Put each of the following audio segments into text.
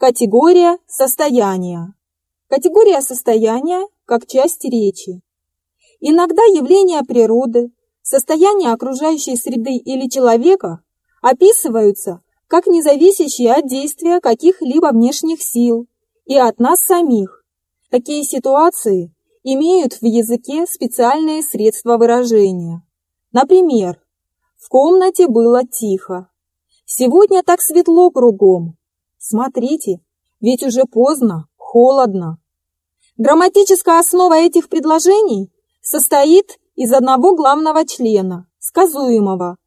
Категория состояния. Категория состояния как часть речи. Иногда явления природы, состояние окружающей среды или человека описываются как независящие от действия каких-либо внешних сил и от нас самих. Такие ситуации имеют в языке специальные средства выражения. Например, в комнате было тихо. Сегодня так светло кругом. Смотрите, ведь уже поздно, холодно. Грамматическая основа этих предложений состоит из одного главного члена, сказуемого.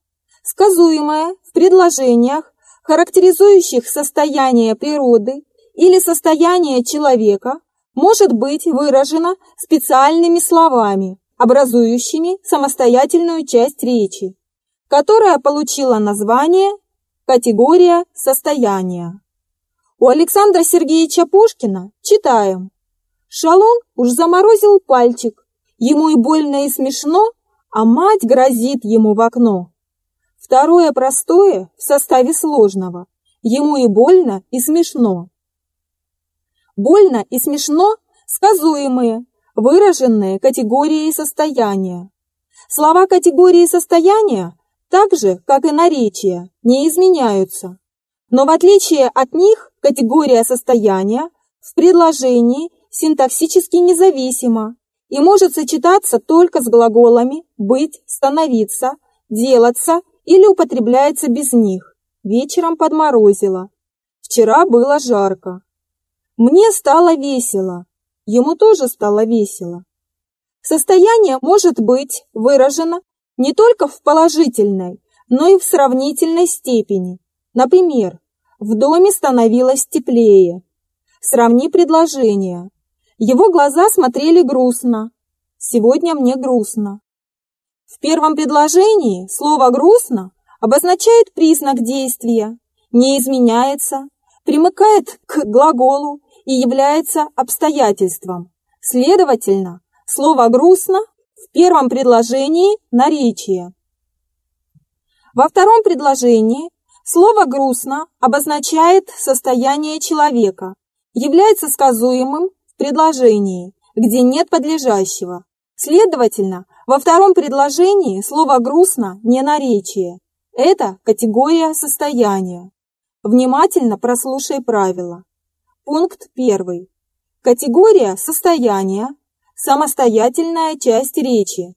Сказуемое в предложениях, характеризующих состояние природы или состояние человека, может быть выражено специальными словами, образующими самостоятельную часть речи, которая получила название «категория состояния». У Александра Сергеевича Пушкина читаем «Шалун уж заморозил пальчик, Ему и больно, и смешно, а мать грозит ему в окно. Второе простое в составе сложного. Ему и больно, и смешно. Больно и смешно сказуемые, выраженные категорией состояния. Слова категории состояния, так же, как и наречия, не изменяются. Но в отличие от них, категория состояния в предложении синтаксически независима и может сочетаться только с глаголами «быть», «становиться», «делаться» или употребляется без них. Вечером подморозило. Вчера было жарко. Мне стало весело. Ему тоже стало весело. Состояние может быть выражено не только в положительной, но и в сравнительной степени. Например, в доме становилось теплее. Сравни предложение. Его глаза смотрели грустно. Сегодня мне грустно. В первом предложении слово «грустно» обозначает признак действия, не изменяется, примыкает к глаголу и является обстоятельством. Следовательно, слово «грустно» в первом предложении – наречие. Во втором предложении слово «грустно» обозначает состояние человека, является сказуемым предложении, где нет подлежащего. Следовательно, во втором предложении слово «грустно» не наречие. Это категория состояния. Внимательно прослушай правила. Пункт 1. Категория состояния – самостоятельная часть речи,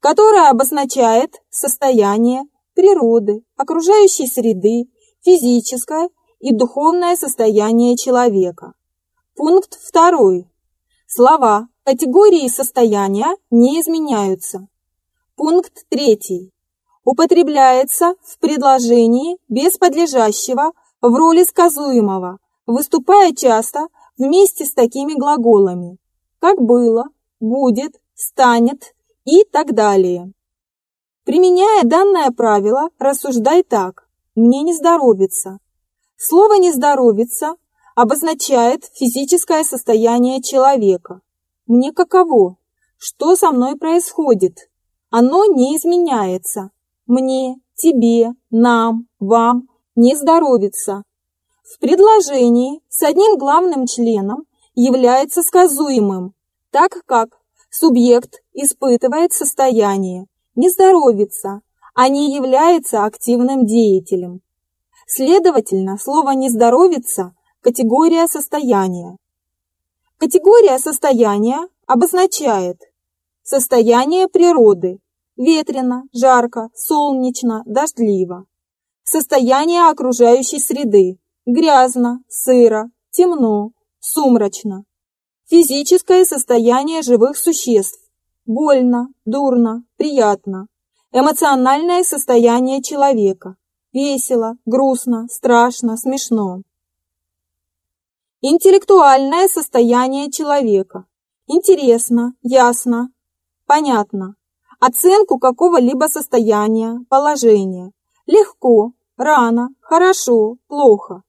которая обозначает состояние природы, окружающей среды, физическое и духовное состояние человека. Пункт 2. Слова категории состояния не изменяются. Пункт 3. Употребляется в предложении без подлежащего в роли сказуемого, выступая часто вместе с такими глаголами, как было, будет, станет и так далее. Применяя данное правило, рассуждай так. Мне не здоровится. Слово «не здоровится» обозначает физическое состояние человека. Мне каково? Что со мной происходит? Оно не изменяется. Мне, тебе, нам, вам не здоровится. В предложении с одним главным членом является сказуемым, так как субъект испытывает состояние, не здоровится, а не является активным деятелем. Следовательно, слово «не здоровится» Категория состояния. Категория состояния обозначает состояние природы – ветрено, жарко, солнечно, дождливо. Состояние окружающей среды – грязно, сыро, темно, сумрачно. Физическое состояние живых существ – больно, дурно, приятно. Эмоциональное состояние человека – весело, грустно, страшно, смешно. Интеллектуальное состояние человека. Интересно, ясно, понятно. Оценку какого-либо состояния, положения. Легко, рано, хорошо, плохо.